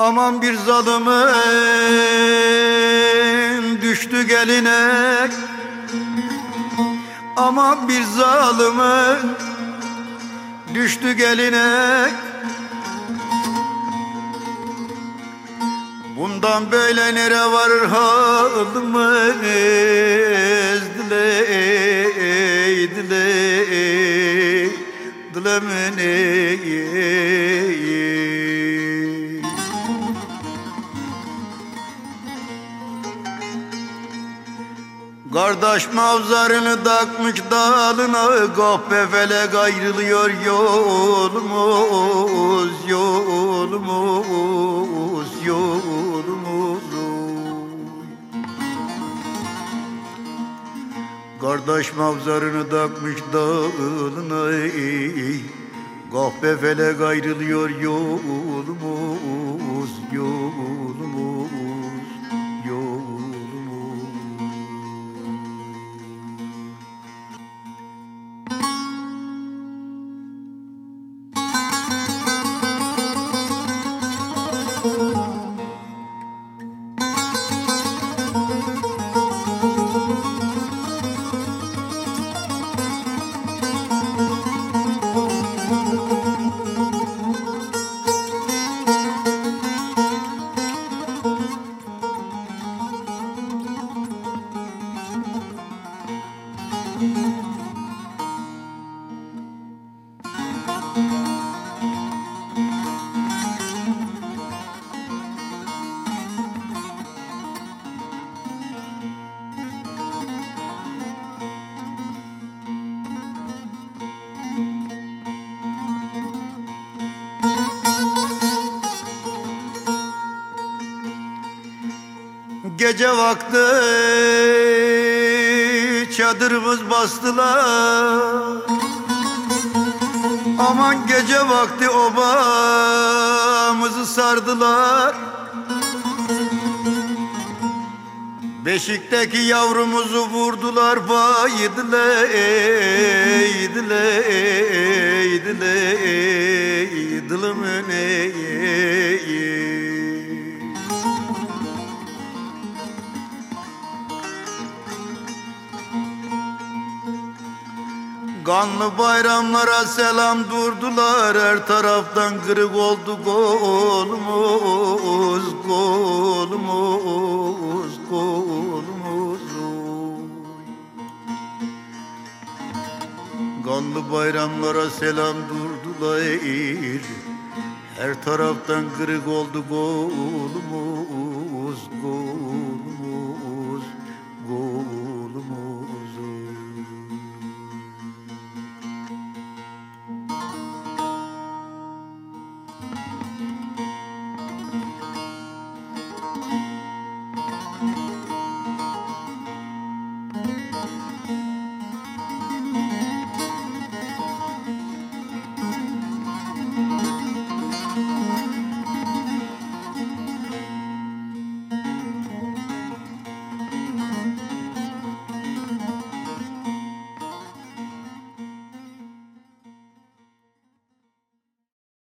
Aman bir zalimin düştü geline. Aman bir zalimin düştü geline. Bundan böyle nere varır halimiz? Diley, diley, dilemeni Kardeş mavzarını takmış dalına Kahpe felek ayrılıyor yolumuz Yolumuz, yolumuz. Kardeş mavzarını takmış dalına Kahpe felek ayrılıyor yolumuz Yolumuz, Gece vakti çadırımız bastılar Aman gece vakti obamızı sardılar Beşikteki yavrumuzu vurdular vay diley diley diley dilimin ey Kanlı bayramlara selam durdular. Her taraftan kırık oldu kolumuz Kolumuz, kolumuz. Kanlı bayramlara selam durdular. Her taraftan kırık oldu kolumuz